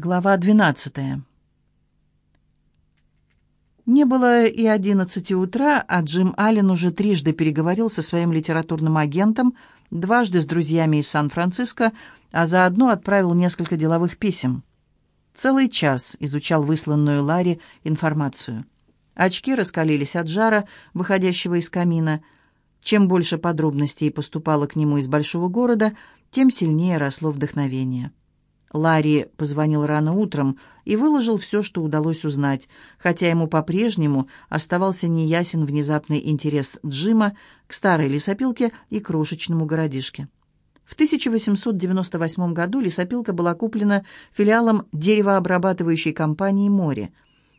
Глава 12. Не было и одиннадцати утра, а Джим Аллен уже трижды переговорил со своим литературным агентом, дважды с друзьями из Сан-Франциско, а заодно отправил несколько деловых писем. Целый час изучал высланную Ларри информацию. Очки раскалились от жара, выходящего из камина. Чем больше подробностей поступало к нему из большого города, тем сильнее росло вдохновение. Ларри позвонил рано утром и выложил все, что удалось узнать, хотя ему по-прежнему оставался неясен внезапный интерес Джима к старой лесопилке и крошечному городишке. В 1898 году лесопилка была куплена филиалом деревообрабатывающей компании «Море».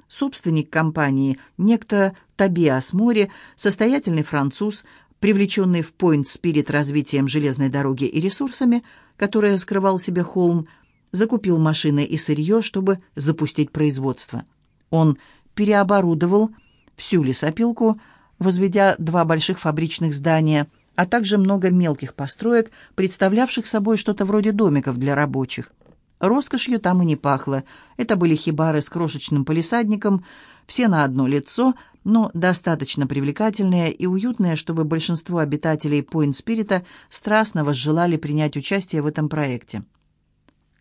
Собственник компании, некто Табиас Море, состоятельный француз, привлеченный в Пойнт-Спирит развитием железной дороги и ресурсами, которые скрывал себе холм, закупил машины и сырье, чтобы запустить производство. Он переоборудовал всю лесопилку, возведя два больших фабричных здания, а также много мелких построек, представлявших собой что-то вроде домиков для рабочих. Роскошью там и не пахло. Это были хибары с крошечным полисадником, все на одно лицо, но достаточно привлекательные и уютные, чтобы большинство обитателей Пойнт-Спирита страстно возжелали принять участие в этом проекте.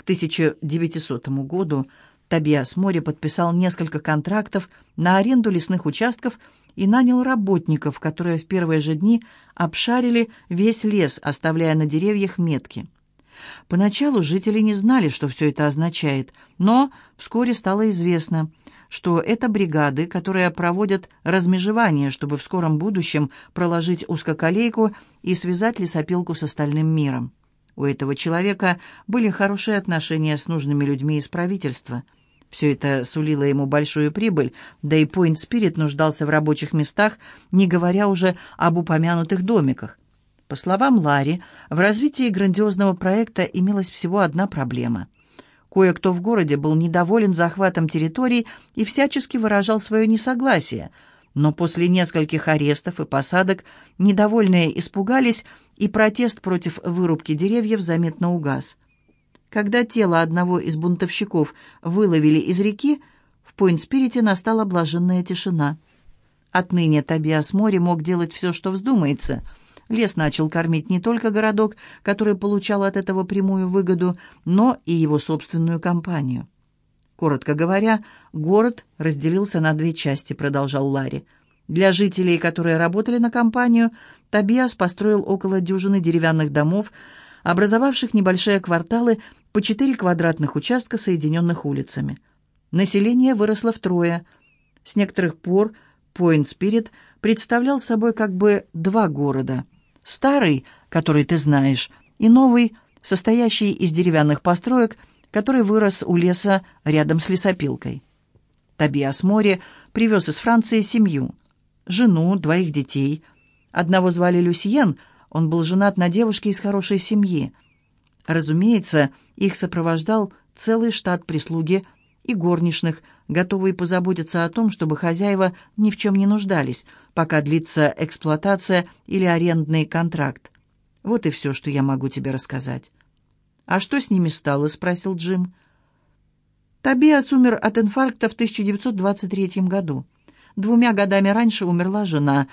1900 году Тобиас Мори подписал несколько контрактов на аренду лесных участков и нанял работников, которые в первые же дни обшарили весь лес, оставляя на деревьях метки. Поначалу жители не знали, что все это означает, но вскоре стало известно, что это бригады, которые проводят размежевание, чтобы в скором будущем проложить узкоколейку и связать лесопилку с остальным миром. У этого человека были хорошие отношения с нужными людьми из правительства. Все это сулило ему большую прибыль, да и Point Spirit нуждался в рабочих местах, не говоря уже об упомянутых домиках. По словам Ларри, в развитии грандиозного проекта имелась всего одна проблема. Кое-кто в городе был недоволен захватом территорий и всячески выражал свое несогласие – но после нескольких арестов и посадок недовольные испугались, и протест против вырубки деревьев заметно угас. Когда тело одного из бунтовщиков выловили из реки, в Пойнт-Спирите настала блаженная тишина. Отныне Тобиас Мори мог делать все, что вздумается. Лес начал кормить не только городок, который получал от этого прямую выгоду, но и его собственную компанию. Коротко говоря, город разделился на две части, продолжал Ларри. Для жителей, которые работали на компанию, Тобиас построил около дюжины деревянных домов, образовавших небольшие кварталы по четыре квадратных участка, соединенных улицами. Население выросло втрое. С некоторых пор Пойнт-Спирит представлял собой как бы два города. Старый, который ты знаешь, и новый, состоящий из деревянных построек – который вырос у леса рядом с лесопилкой. Тобиас Мори привез из Франции семью, жену, двоих детей. Одного звали Люсьен, он был женат на девушке из хорошей семьи. Разумеется, их сопровождал целый штат прислуги и горничных, готовые позаботиться о том, чтобы хозяева ни в чем не нуждались, пока длится эксплуатация или арендный контракт. Вот и все, что я могу тебе рассказать. «А что с ними стало?» — спросил Джим. Тобиас умер от инфаркта в 1923 году. Двумя годами раньше умерла жена.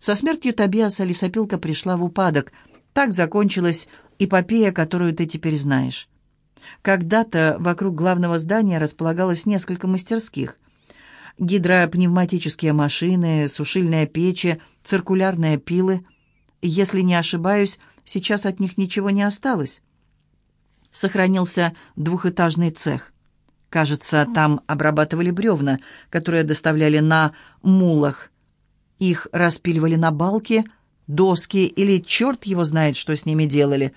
Со смертью Тобиаса лесопилка пришла в упадок. Так закончилась эпопея, которую ты теперь знаешь. Когда-то вокруг главного здания располагалось несколько мастерских. Гидропневматические машины, сушильные печи, циркулярные пилы. Если не ошибаюсь, сейчас от них ничего не осталось сохранился двухэтажный цех. Кажется, там обрабатывали бревна, которые доставляли на мулах. Их распиливали на балки, доски или черт его знает, что с ними делали.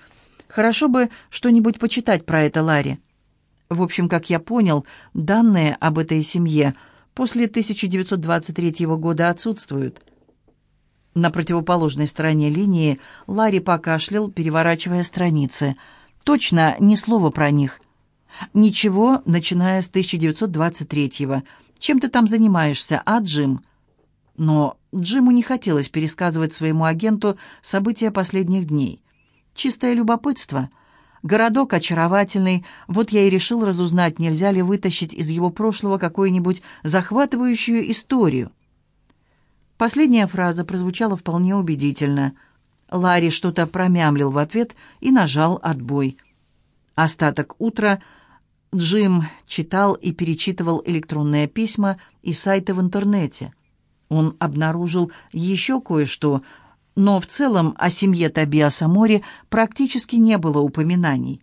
Хорошо бы что-нибудь почитать про это Ларри. В общем, как я понял, данные об этой семье после 1923 года отсутствуют. На противоположной стороне линии Ларри покашлял, переворачивая страницы – Точно ни слова про них. Ничего, начиная с 1923-го. Чем ты там занимаешься, а, Джим? Но Джиму не хотелось пересказывать своему агенту события последних дней. Чистое любопытство. Городок очаровательный, вот я и решил разузнать, нельзя ли вытащить из его прошлого какую-нибудь захватывающую историю. Последняя фраза прозвучала вполне убедительно. Ларри что-то промямлил в ответ и нажал «отбой». Остаток утра Джим читал и перечитывал электронные письма и сайты в интернете. Он обнаружил еще кое-что, но в целом о семье Табиаса Мори практически не было упоминаний.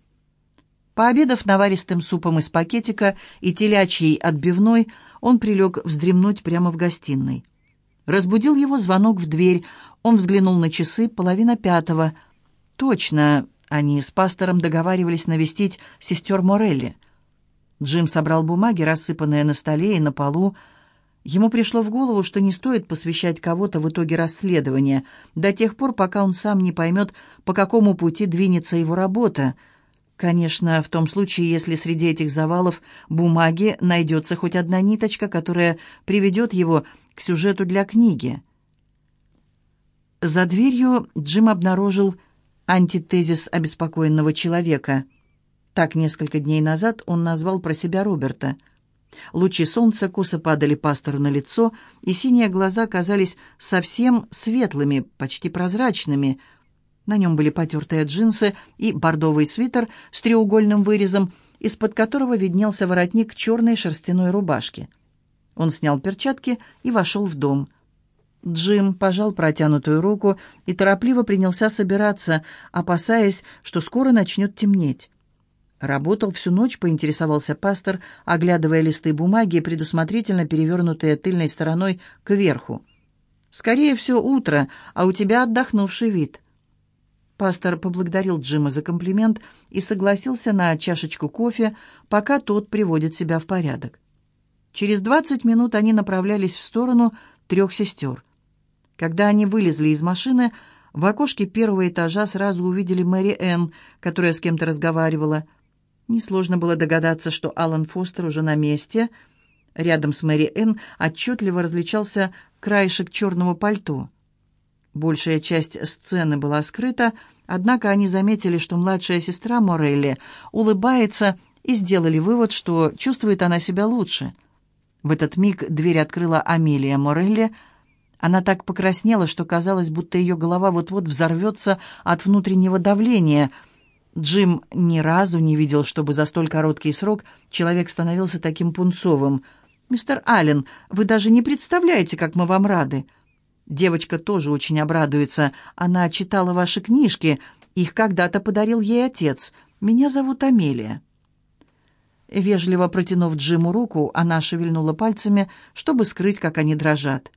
Пообедав наваристым супом из пакетика и телячьей отбивной, он прилег вздремнуть прямо в гостиной. Разбудил его звонок в дверь. Он взглянул на часы, половина пятого. Точно, они с пастором договаривались навестить сестер Морелли. Джим собрал бумаги, рассыпанные на столе и на полу. Ему пришло в голову, что не стоит посвящать кого-то в итоге расследования, до тех пор, пока он сам не поймет, по какому пути двинется его работа. Конечно, в том случае, если среди этих завалов бумаги найдется хоть одна ниточка, которая приведет его к сюжету для книги. За дверью Джим обнаружил антитезис обеспокоенного человека. Так несколько дней назад он назвал про себя Роберта. Лучи солнца косо падали пастору на лицо, и синие глаза казались совсем светлыми, почти прозрачными. На нем были потертые джинсы и бордовый свитер с треугольным вырезом, из-под которого виднелся воротник черной шерстяной рубашки. Он снял перчатки и вошел в дом – Джим пожал протянутую руку и торопливо принялся собираться, опасаясь, что скоро начнет темнеть. Работал всю ночь, поинтересовался пастор, оглядывая листы бумаги, предусмотрительно перевернутые тыльной стороной кверху. «Скорее все утро, а у тебя отдохнувший вид». Пастор поблагодарил Джима за комплимент и согласился на чашечку кофе, пока тот приводит себя в порядок. Через двадцать минут они направлялись в сторону трех сестер. Когда они вылезли из машины, в окошке первого этажа сразу увидели Мэри Энн, которая с кем-то разговаривала. Несложно было догадаться, что Алан Фостер уже на месте. Рядом с Мэри Энн отчетливо различался краешек черного пальто. Большая часть сцены была скрыта, однако они заметили, что младшая сестра Морелли улыбается и сделали вывод, что чувствует она себя лучше. В этот миг дверь открыла Амелия Морелли – она так покраснела, что казалось, будто ее голова вот-вот взорвется от внутреннего давления. Джим ни разу не видел, чтобы за столь короткий срок человек становился таким пунцовым. «Мистер Аллен, вы даже не представляете, как мы вам рады!» Девочка тоже очень обрадуется. Она читала ваши книжки. Их когда-то подарил ей отец. Меня зовут Амелия. Вежливо протянув Джиму руку, она шевельнула пальцами, чтобы скрыть, как они дрожат.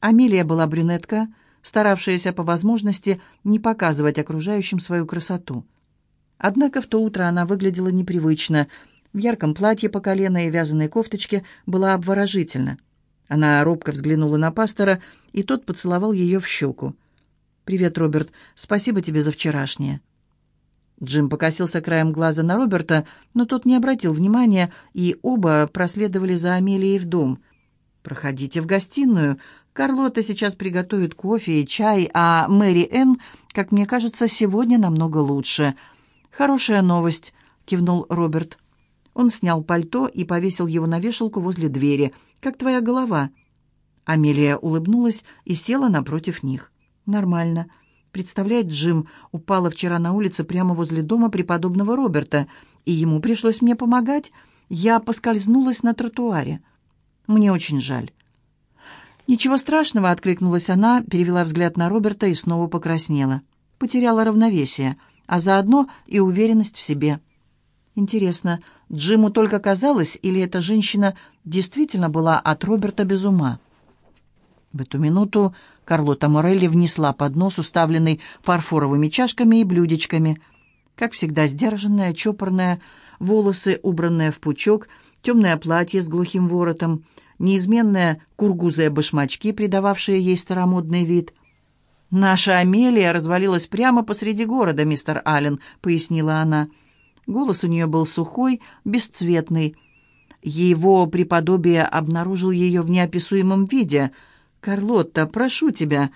Амелия была брюнетка, старавшаяся по возможности не показывать окружающим свою красоту. Однако в то утро она выглядела непривычно. В ярком платье по колено и вязаной кофточке была обворожительна. Она робко взглянула на пастора, и тот поцеловал ее в щеку. «Привет, Роберт. Спасибо тебе за вчерашнее». Джим покосился краем глаза на Роберта, но тот не обратил внимания, и оба проследовали за Амелией в дом. «Проходите в гостиную. Карлота сейчас приготовит кофе и чай, а Мэри Энн, как мне кажется, сегодня намного лучше. Хорошая новость, кивнул Роберт. Он снял пальто и повесил его на вешалку возле двери. Как твоя голова? Амелия улыбнулась и села напротив них. Нормально. Представляет, Джим упала вчера на улице прямо возле дома преподобного Роберта, и ему пришлось мне помогать. Я поскользнулась на тротуаре. Мне очень жаль. «Ничего страшного», — откликнулась она, перевела взгляд на Роберта и снова покраснела. Потеряла равновесие, а заодно и уверенность в себе. Интересно, Джиму только казалось, или эта женщина действительно была от Роберта без ума? В эту минуту Карлота Морелли внесла поднос, уставленный фарфоровыми чашками и блюдечками. Как всегда, сдержанная, чопорная, волосы, убранные в пучок, темное платье с глухим воротом — неизменные кургузые башмачки, придававшие ей старомодный вид. «Наша Амелия развалилась прямо посреди города, мистер Аллен», — пояснила она. Голос у нее был сухой, бесцветный. Его преподобие обнаружил ее в неописуемом виде. «Карлотта, прошу тебя».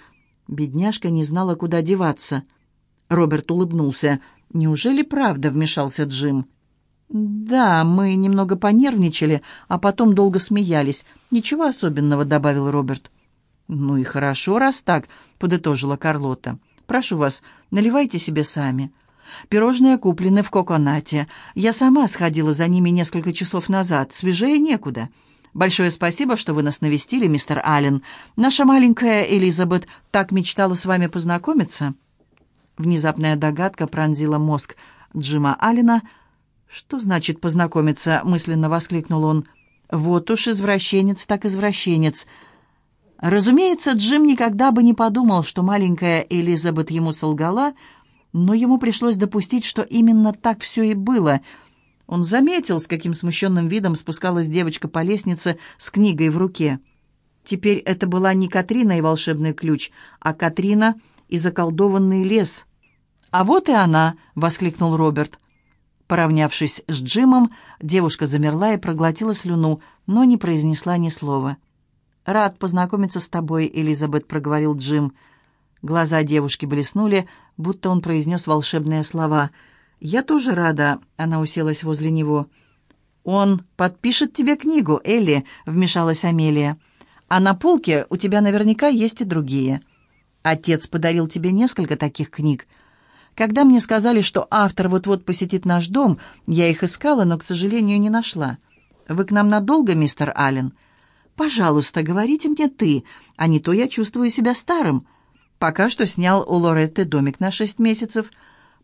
Бедняжка не знала, куда деваться. Роберт улыбнулся. «Неужели правда?» — вмешался Джим. «Да, мы немного понервничали, а потом долго смеялись. Ничего особенного», — добавил Роберт. «Ну и хорошо, раз так», — подытожила Карлота. «Прошу вас, наливайте себе сами». Пирожные куплены в Коконате. Я сама сходила за ними несколько часов назад. Свежее некуда. Большое спасибо, что вы нас навестили, мистер Аллен. Наша маленькая Элизабет так мечтала с вами познакомиться». Внезапная догадка пронзила мозг Джима Аллена. «Что значит познакомиться?» — мысленно воскликнул он. «Вот уж извращенец так извращенец». Разумеется, Джим никогда бы не подумал, что маленькая Элизабет ему солгала, но ему пришлось допустить, что именно так все и было. Он заметил, с каким смущенным видом спускалась девочка по лестнице с книгой в руке. Теперь это была не Катрина и волшебный ключ, а Катрина и заколдованный лес. «А вот и она!» — воскликнул Роберт. Поравнявшись с Джимом, девушка замерла и проглотила слюну, но не произнесла ни слова. «Рад познакомиться с тобой, Элизабет», — проговорил Джим. Глаза девушки блеснули, будто он произнес волшебные слова. «Я тоже рада», — она уселась возле него. «Он подпишет тебе книгу, Элли», — вмешалась Амелия. «А на полке у тебя наверняка есть и другие. Отец подарил тебе несколько таких книг. Когда мне сказали, что автор вот-вот посетит наш дом, я их искала, но, к сожалению, не нашла. Вы к нам надолго, мистер Аллен? Пожалуйста, говорите мне ты, а не то я чувствую себя старым. Пока что снял у Лоретты домик на шесть месяцев.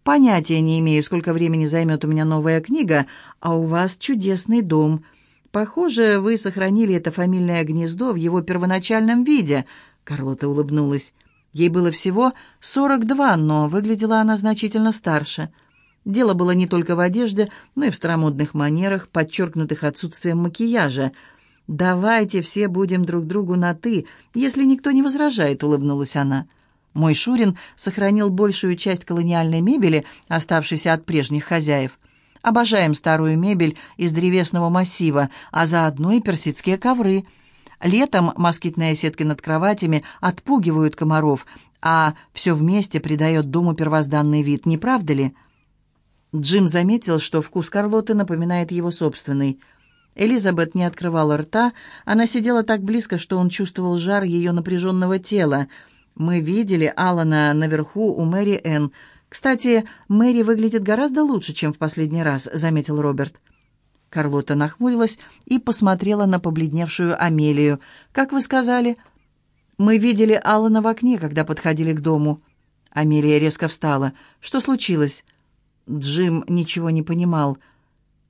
Понятия не имею, сколько времени займет у меня новая книга, а у вас чудесный дом. Похоже, вы сохранили это фамильное гнездо в его первоначальном виде. Карлота улыбнулась. Ей было всего 42, но выглядела она значительно старше. Дело было не только в одежде, но и в старомодных манерах, подчеркнутых отсутствием макияжа. «Давайте все будем друг другу на «ты», если никто не возражает», — улыбнулась она. Мой Шурин сохранил большую часть колониальной мебели, оставшейся от прежних хозяев. Обожаем старую мебель из древесного массива, а заодно и персидские ковры — Летом москитные сетки над кроватями отпугивают комаров, а все вместе придает дому первозданный вид, не правда ли? Джим заметил, что вкус Карлоты напоминает его собственный. Элизабет не открывала рта, она сидела так близко, что он чувствовал жар ее напряженного тела. «Мы видели Алана наверху у Мэри Энн. Кстати, Мэри выглядит гораздо лучше, чем в последний раз», — заметил Роберт. Карлота нахмурилась и посмотрела на побледневшую Амелию. «Как вы сказали?» «Мы видели Алана в окне, когда подходили к дому». Амелия резко встала. «Что случилось?» Джим ничего не понимал.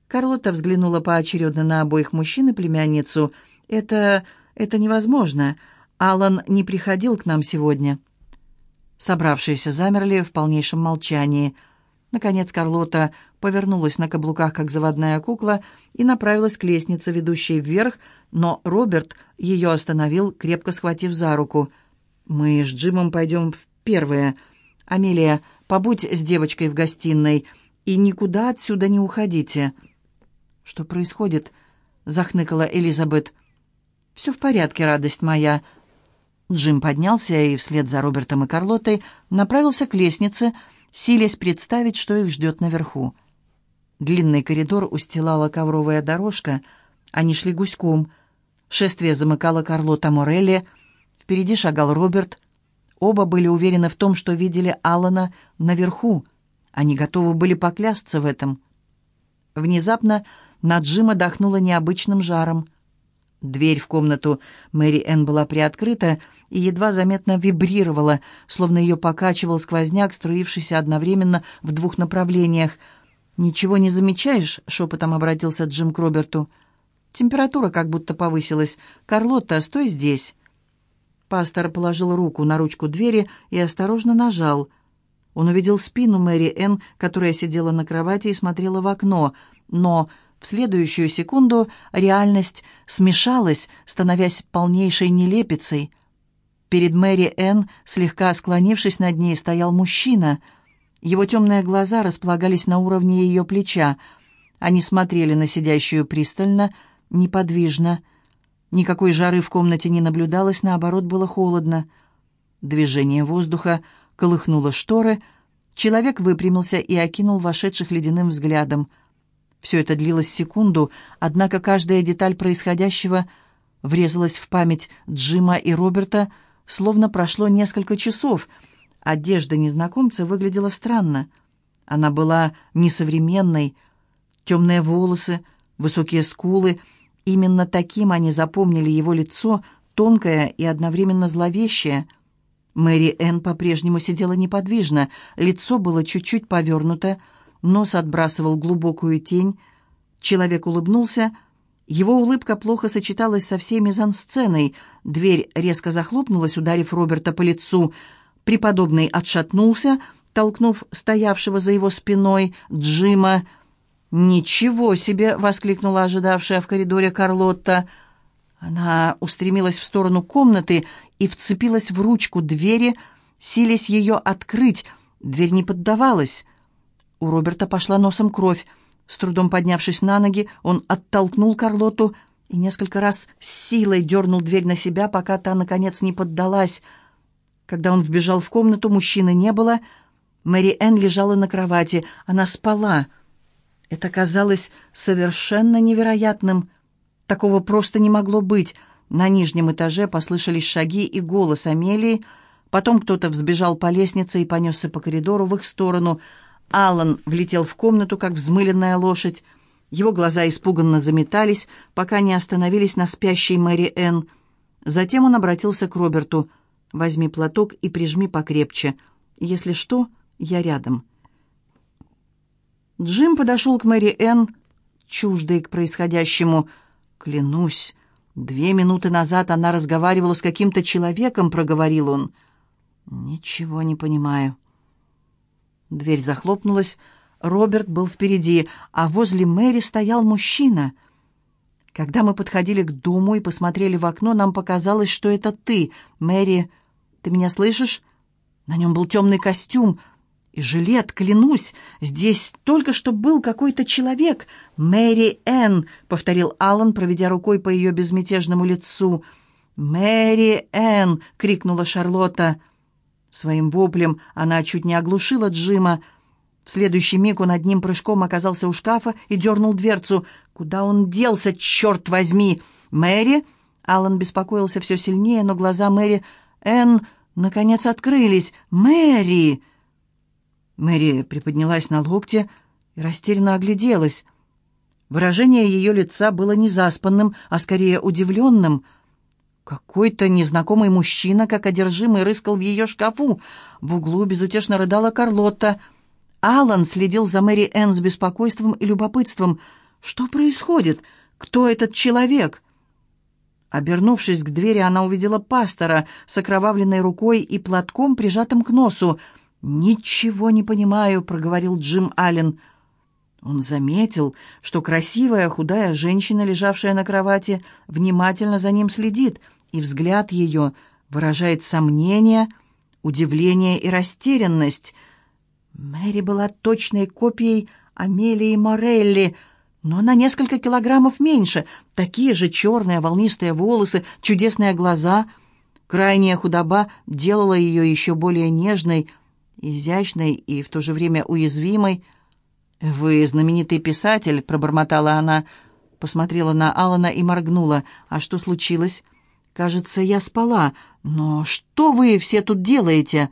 Карлота взглянула поочередно на обоих мужчин и племянницу. «Это... это невозможно. Алан не приходил к нам сегодня». Собравшиеся замерли в полнейшем молчании – Наконец Карлота повернулась на каблуках, как заводная кукла, и направилась к лестнице, ведущей вверх, но Роберт ее остановил, крепко схватив за руку. «Мы с Джимом пойдем в первое. Амелия, побудь с девочкой в гостиной и никуда отсюда не уходите». «Что происходит?» — захныкала Элизабет. «Все в порядке, радость моя». Джим поднялся и вслед за Робертом и Карлотой направился к лестнице, — силясь представить, что их ждет наверху. Длинный коридор устилала ковровая дорожка, они шли гуськом. Шествие замыкала Карлота Морелли, впереди шагал Роберт. Оба были уверены в том, что видели Алана наверху. Они готовы были поклясться в этом. Внезапно на Джима дохнуло необычным жаром. Дверь в комнату Мэри Энн была приоткрыта и едва заметно вибрировала, словно ее покачивал сквозняк, струившийся одновременно в двух направлениях. «Ничего не замечаешь?» — шепотом обратился Джим к Роберту. «Температура как будто повысилась. Карлотта, стой здесь!» Пастор положил руку на ручку двери и осторожно нажал. Он увидел спину Мэри Энн, которая сидела на кровати и смотрела в окно, но в следующую секунду реальность смешалась, становясь полнейшей нелепицей. Перед Мэри Энн, слегка склонившись над ней, стоял мужчина. Его темные глаза располагались на уровне ее плеча. Они смотрели на сидящую пристально, неподвижно. Никакой жары в комнате не наблюдалось, наоборот, было холодно. Движение воздуха колыхнуло шторы. Человек выпрямился и окинул вошедших ледяным взглядом. Все это длилось секунду, однако каждая деталь происходящего врезалась в память Джима и Роберта, словно прошло несколько часов. Одежда незнакомца выглядела странно. Она была несовременной. Темные волосы, высокие скулы. Именно таким они запомнили его лицо, тонкое и одновременно зловещее. Мэри Энн по-прежнему сидела неподвижно, лицо было чуть-чуть повернуто, нос отбрасывал глубокую тень. Человек улыбнулся. Его улыбка плохо сочеталась со всей мизансценой. Дверь резко захлопнулась, ударив Роберта по лицу. Преподобный отшатнулся, толкнув стоявшего за его спиной Джима. «Ничего себе!» — воскликнула ожидавшая в коридоре Карлотта. Она устремилась в сторону комнаты и вцепилась в ручку двери, силясь ее открыть. Дверь не поддавалась. У Роберта пошла носом кровь. С трудом поднявшись на ноги, он оттолкнул Карлоту и несколько раз с силой дернул дверь на себя, пока та, наконец, не поддалась. Когда он вбежал в комнату, мужчины не было. Мэри Энн лежала на кровати. Она спала. Это казалось совершенно невероятным. Такого просто не могло быть. На нижнем этаже послышались шаги и голос Амелии. Потом кто-то взбежал по лестнице и понесся по коридору в их сторону. Алан влетел в комнату, как взмыленная лошадь. Его глаза испуганно заметались, пока не остановились на спящей Мэри Энн. Затем он обратился к Роберту. «Возьми платок и прижми покрепче. Если что, я рядом». Джим подошел к Мэри Энн, чуждой к происходящему. «Клянусь, две минуты назад она разговаривала с каким-то человеком», — проговорил он. «Ничего не понимаю». Дверь захлопнулась. Роберт был впереди, а возле Мэри стоял мужчина. Когда мы подходили к дому и посмотрели в окно, нам показалось, что это ты, Мэри. Ты меня слышишь? На нем был темный костюм и жилет, клянусь. Здесь только что был какой-то человек. Мэри Энн, — повторил Аллан, проведя рукой по ее безмятежному лицу. «Мэри Энн!» — крикнула Шарлотта. Своим воплем она чуть не оглушила Джима. В следующий миг он одним прыжком оказался у шкафа и дернул дверцу. «Куда он делся, черт возьми?» «Мэри?» Алан беспокоился все сильнее, но глаза Мэри Энн наконец открылись. «Мэри!» Мэри приподнялась на локте и растерянно огляделась. Выражение ее лица было не заспанным, а скорее удивленным — какой-то незнакомый мужчина, как одержимый, рыскал в ее шкафу. В углу безутешно рыдала Карлотта. Алан следил за Мэри Энн с беспокойством и любопытством. «Что происходит? Кто этот человек?» Обернувшись к двери, она увидела пастора с окровавленной рукой и платком, прижатым к носу. «Ничего не понимаю», — проговорил Джим Аллен. Он заметил, что красивая худая женщина, лежавшая на кровати, внимательно за ним следит — и взгляд ее выражает сомнение, удивление и растерянность. Мэри была точной копией Амелии Морелли, но на несколько килограммов меньше, такие же черные волнистые волосы, чудесные глаза. Крайняя худоба делала ее еще более нежной, изящной и в то же время уязвимой. «Вы знаменитый писатель», — пробормотала она, посмотрела на Алана и моргнула. «А что случилось?» «Кажется, я спала. Но что вы все тут делаете?»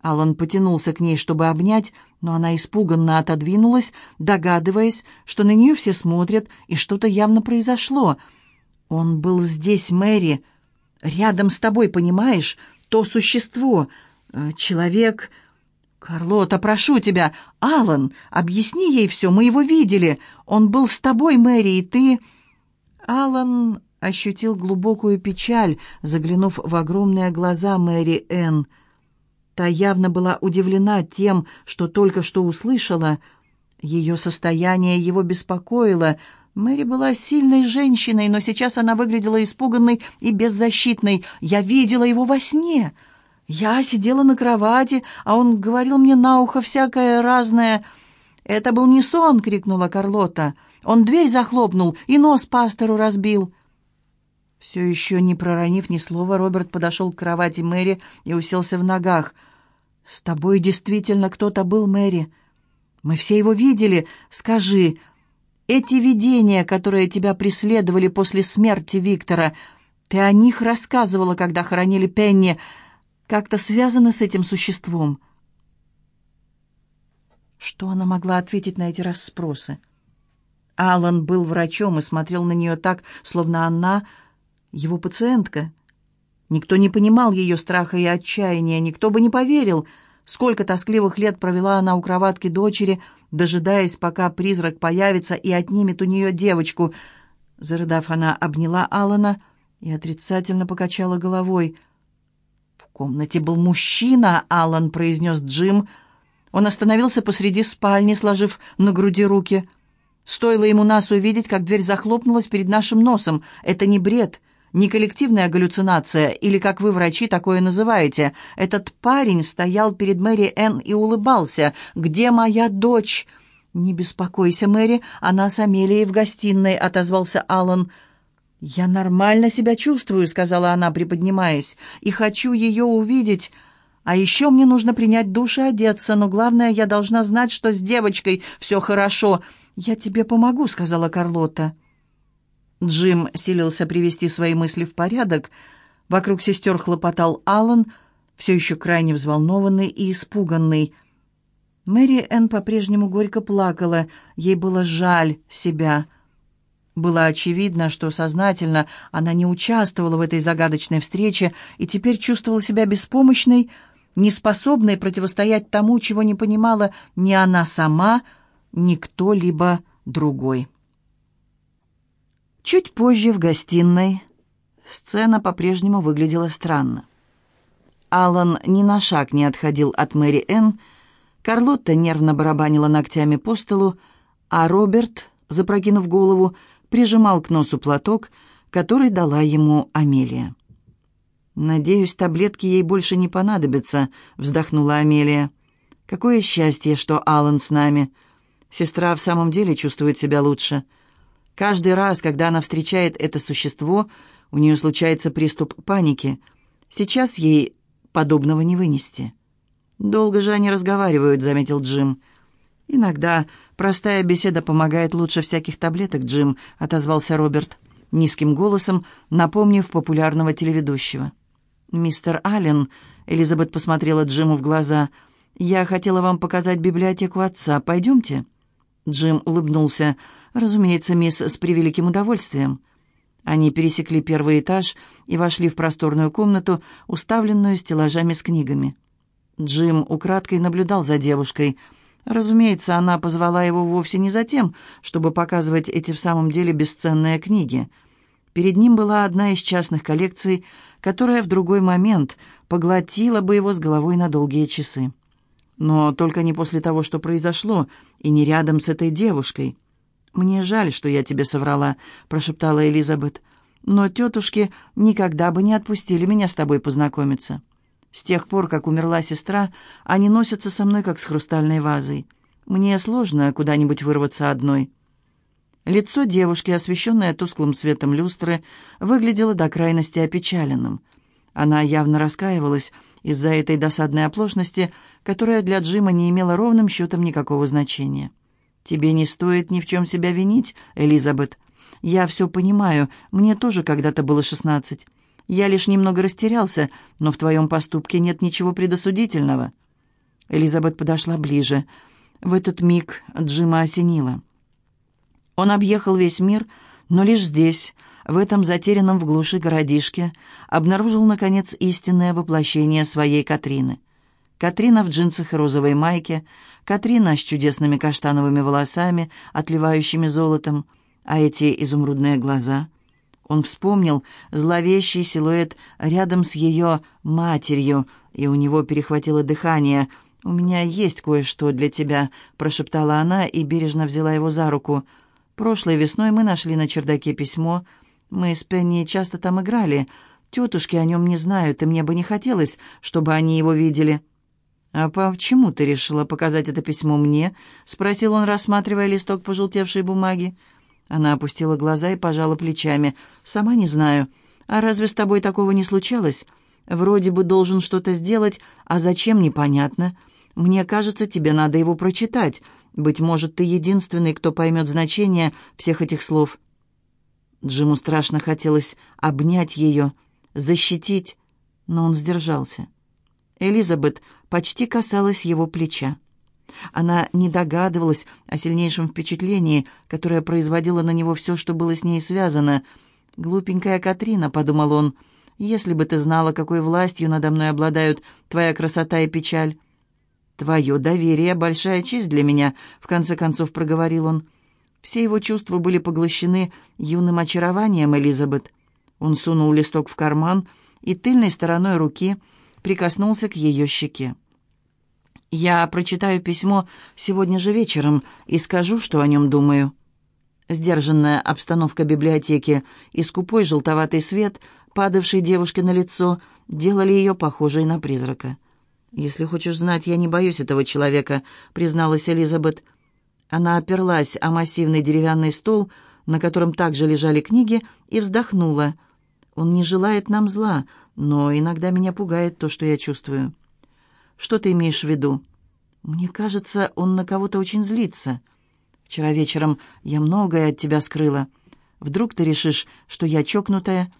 Алан потянулся к ней, чтобы обнять, но она испуганно отодвинулась, догадываясь, что на нее все смотрят, и что-то явно произошло. «Он был здесь, Мэри, рядом с тобой, понимаешь? То существо, э, человек...» «Карлота, прошу тебя! Алан, объясни ей все, мы его видели. Он был с тобой, Мэри, и ты...» Алан ощутил глубокую печаль, заглянув в огромные глаза Мэри Энн. Та явно была удивлена тем, что только что услышала. Ее состояние его беспокоило. Мэри была сильной женщиной, но сейчас она выглядела испуганной и беззащитной. «Я видела его во сне!» Я сидела на кровати, а он говорил мне на ухо всякое разное. «Это был не сон!» — крикнула Карлота. «Он дверь захлопнул и нос пастору разбил». Все еще не проронив ни слова, Роберт подошел к кровати Мэри и уселся в ногах. «С тобой действительно кто-то был, Мэри. Мы все его видели. Скажи, эти видения, которые тебя преследовали после смерти Виктора, ты о них рассказывала, когда хоронили Пенни, как-то связаны с этим существом?» Что она могла ответить на эти расспросы? Алан был врачом и смотрел на нее так, словно она его пациентка. Никто не понимал ее страха и отчаяния, никто бы не поверил, сколько тоскливых лет провела она у кроватки дочери, дожидаясь, пока призрак появится и отнимет у нее девочку. Зарыдав, она обняла Алана и отрицательно покачала головой. «В комнате был мужчина», — Алан произнес Джим. Он остановился посреди спальни, сложив на груди руки. Стоило ему нас увидеть, как дверь захлопнулась перед нашим носом. Это не бред не коллективная галлюцинация, или, как вы, врачи, такое называете. Этот парень стоял перед Мэри Энн и улыбался. «Где моя дочь?» «Не беспокойся, Мэри, она с Амелией в гостиной», — отозвался Аллан. «Я нормально себя чувствую», — сказала она, приподнимаясь, — «и хочу ее увидеть. А еще мне нужно принять душ и одеться, но главное, я должна знать, что с девочкой все хорошо». «Я тебе помогу», — сказала Карлотта. Джим силился привести свои мысли в порядок. Вокруг сестер хлопотал Аллан, все еще крайне взволнованный и испуганный. Мэри Энн по-прежнему горько плакала, ей было жаль себя. Было очевидно, что сознательно она не участвовала в этой загадочной встрече и теперь чувствовала себя беспомощной, неспособной противостоять тому, чего не понимала ни она сама, ни кто-либо другой. Чуть позже в гостиной сцена по-прежнему выглядела странно. Алан ни на шаг не отходил от Мэри Энн, Карлотта нервно барабанила ногтями по столу, а Роберт, запрокинув голову, прижимал к носу платок, который дала ему Амелия. «Надеюсь, таблетки ей больше не понадобятся», — вздохнула Амелия. «Какое счастье, что Алан с нами. Сестра в самом деле чувствует себя лучше». Каждый раз, когда она встречает это существо, у нее случается приступ паники. Сейчас ей подобного не вынести. «Долго же они разговаривают», — заметил Джим. «Иногда простая беседа помогает лучше всяких таблеток, Джим», — отозвался Роберт, низким голосом, напомнив популярного телеведущего. «Мистер Аллен», — Элизабет посмотрела Джиму в глаза, — «я хотела вам показать библиотеку отца. Пойдемте?» Джим улыбнулся. «Разумеется, мисс, с превеликим удовольствием». Они пересекли первый этаж и вошли в просторную комнату, уставленную стеллажами с книгами. Джим украдкой наблюдал за девушкой. Разумеется, она позвала его вовсе не за тем, чтобы показывать эти в самом деле бесценные книги. Перед ним была одна из частных коллекций, которая в другой момент поглотила бы его с головой на долгие часы. Но только не после того, что произошло, и не рядом с этой девушкой. «Мне жаль, что я тебе соврала», — прошептала Элизабет. «Но тетушки никогда бы не отпустили меня с тобой познакомиться. С тех пор, как умерла сестра, они носятся со мной, как с хрустальной вазой. Мне сложно куда-нибудь вырваться одной». Лицо девушки, освещенное тусклым светом люстры, выглядело до крайности опечаленным. Она явно раскаивалась, из-за этой досадной оплошности, которая для Джима не имела ровным счетом никакого значения. «Тебе не стоит ни в чем себя винить, Элизабет. Я все понимаю, мне тоже когда-то было шестнадцать. Я лишь немного растерялся, но в твоем поступке нет ничего предосудительного». Элизабет подошла ближе. В этот миг Джима осенило. Он объехал весь мир, но лишь здесь, в этом затерянном в глуши городишке, обнаружил, наконец, истинное воплощение своей Катрины. Катрина в джинсах и розовой майке, Катрина с чудесными каштановыми волосами, отливающими золотом, а эти изумрудные глаза. Он вспомнил зловещий силуэт рядом с ее матерью, и у него перехватило дыхание. «У меня есть кое-что для тебя», — прошептала она и бережно взяла его за руку. «Прошлой весной мы нашли на чердаке письмо», — мы с Пенни часто там играли. Тетушки о нем не знают, и мне бы не хотелось, чтобы они его видели». «А почему ты решила показать это письмо мне?» — спросил он, рассматривая листок пожелтевшей бумаги. Она опустила глаза и пожала плечами. «Сама не знаю. А разве с тобой такого не случалось? Вроде бы должен что-то сделать, а зачем, непонятно. Мне кажется, тебе надо его прочитать. Быть может, ты единственный, кто поймет значение всех этих слов». Джиму страшно хотелось обнять ее, защитить, но он сдержался. Элизабет почти касалась его плеча. Она не догадывалась о сильнейшем впечатлении, которое производило на него все, что было с ней связано. «Глупенькая Катрина», — подумал он, — «если бы ты знала, какой властью надо мной обладают твоя красота и печаль». «Твое доверие — большая честь для меня», — в конце концов проговорил он. Все его чувства были поглощены юным очарованием Элизабет. Он сунул листок в карман и тыльной стороной руки прикоснулся к ее щеке. «Я прочитаю письмо сегодня же вечером и скажу, что о нем думаю». Сдержанная обстановка библиотеки и скупой желтоватый свет, падавший девушке на лицо, делали ее похожей на призрака. «Если хочешь знать, я не боюсь этого человека», — призналась Элизабет. Она оперлась о массивный деревянный стол, на котором также лежали книги, и вздохнула. «Он не желает нам зла, но иногда меня пугает то, что я чувствую». «Что ты имеешь в виду?» «Мне кажется, он на кого-то очень злится. Вчера вечером я многое от тебя скрыла. Вдруг ты решишь, что я чокнутая,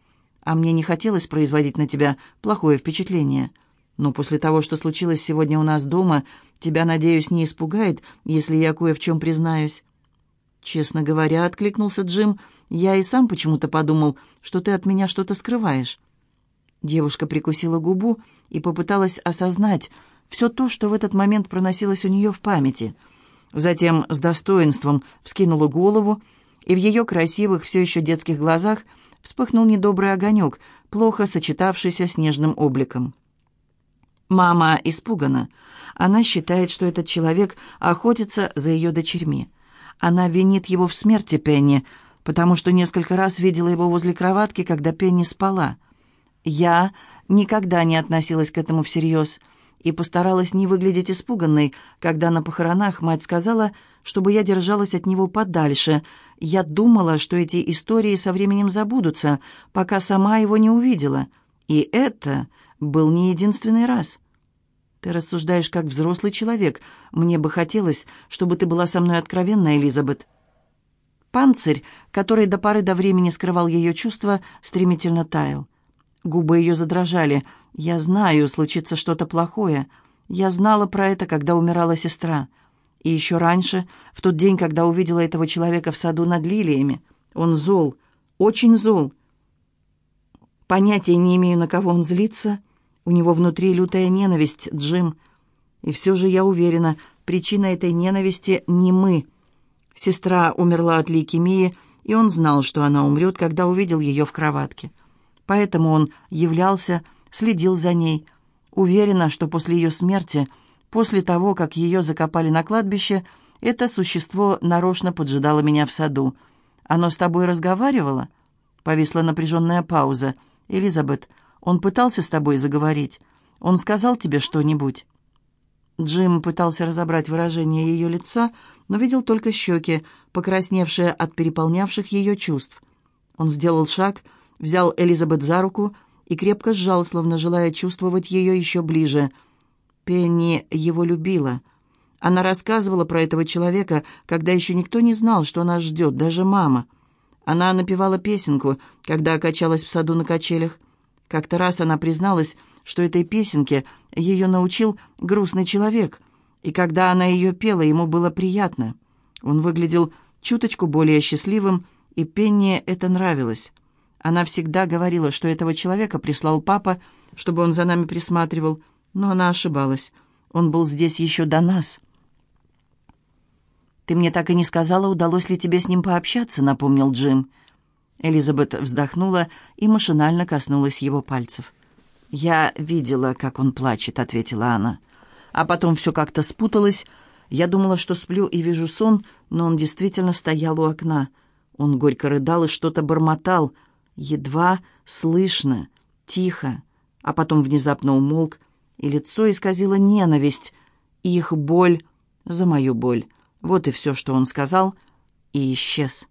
а мне не хотелось производить на тебя плохое впечатление». Но после того, что случилось сегодня у нас дома, тебя, надеюсь, не испугает, если я кое в чем признаюсь». «Честно говоря», — откликнулся Джим, — «я и сам почему-то подумал, что ты от меня что-то скрываешь». Девушка прикусила губу и попыталась осознать все то, что в этот момент проносилось у нее в памяти. Затем с достоинством вскинула голову, и в ее красивых, все еще детских глазах вспыхнул недобрый огонек, плохо сочетавшийся с нежным обликом. Мама испугана. Она считает, что этот человек охотится за ее дочерьми. Она винит его в смерти Пенни, потому что несколько раз видела его возле кроватки, когда Пенни спала. Я никогда не относилась к этому всерьез и постаралась не выглядеть испуганной, когда на похоронах мать сказала, чтобы я держалась от него подальше. Я думала, что эти истории со временем забудутся, пока сама его не увидела. И это был не единственный раз. Ты рассуждаешь как взрослый человек. Мне бы хотелось, чтобы ты была со мной откровенна, Элизабет. Панцирь, который до поры до времени скрывал ее чувства, стремительно таял. Губы ее задрожали. «Я знаю, случится что-то плохое. Я знала про это, когда умирала сестра. И еще раньше, в тот день, когда увидела этого человека в саду над лилиями. Он зол, очень зол. Понятия не имею, на кого он злится». У него внутри лютая ненависть, Джим. И все же я уверена, причина этой ненависти не мы. Сестра умерла от лейкемии, и он знал, что она умрет, когда увидел ее в кроватке. Поэтому он являлся, следил за ней. Уверена, что после ее смерти, после того, как ее закопали на кладбище, это существо нарочно поджидало меня в саду. «Оно с тобой разговаривало?» Повисла напряженная пауза. «Элизабет, он пытался с тобой заговорить? Он сказал тебе что-нибудь?» Джим пытался разобрать выражение ее лица, но видел только щеки, покрасневшие от переполнявших ее чувств. Он сделал шаг, взял Элизабет за руку и крепко сжал, словно желая чувствовать ее еще ближе. Пенни его любила. Она рассказывала про этого человека, когда еще никто не знал, что нас ждет, даже мама. Она напевала песенку, когда качалась в саду на качелях. Как-то раз она призналась, что этой песенке ее научил грустный человек, и когда она ее пела, ему было приятно. Он выглядел чуточку более счастливым, и Пенни это нравилось. Она всегда говорила, что этого человека прислал папа, чтобы он за нами присматривал, но она ошибалась. Он был здесь еще до нас. «Ты мне так и не сказала, удалось ли тебе с ним пообщаться», — напомнил Джим. Элизабет вздохнула и машинально коснулась его пальцев. «Я видела, как он плачет», — ответила она. А потом все как-то спуталось. Я думала, что сплю и вижу сон, но он действительно стоял у окна. Он горько рыдал и что-то бормотал, едва слышно, тихо, а потом внезапно умолк, и лицо исказило ненависть, их боль за мою боль. Вот и все, что он сказал, и исчез.